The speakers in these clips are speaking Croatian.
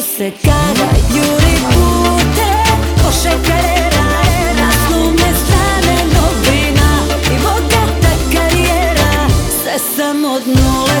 Se kada juri pute Po šekarera Na slumne strane novina I bogata karijera. Sve sam od nule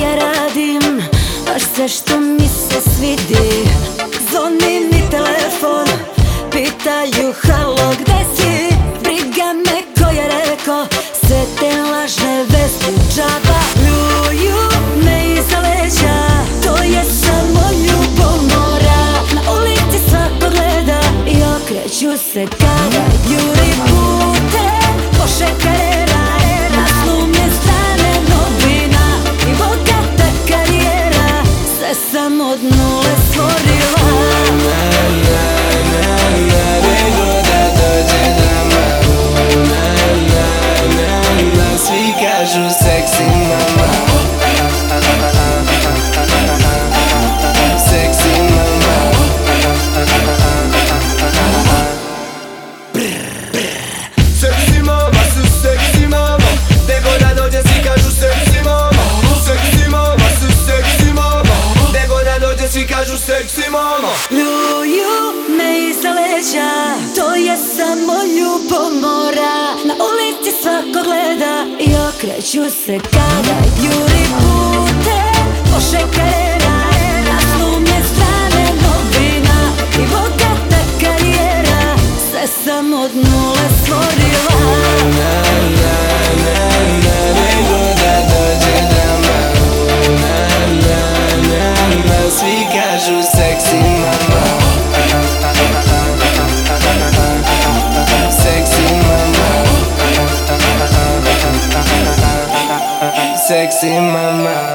ja radim? Baš sve što mi se svidi. Zvoni mi telefon Pitaju halo gde si? Briga me ko je reko Sve te lažne vesti džaba Pljuju me iza leđa. To je samo ljubomora Na ulici svako gleda I okreću se kada juri pute. Po seksi mama Seksi mama. Seksi mama, seksi mama seksi mama. Seksi mama, su seksi mama. Da dođe svi kažu seksi mama. Pljuju me iza leđa To je samo ljubomora. Na ulici svako gleda I okreću se kada juri pute Po šekarera Na slumne strane novina I bogata karijera. Sve sam od sexy mama.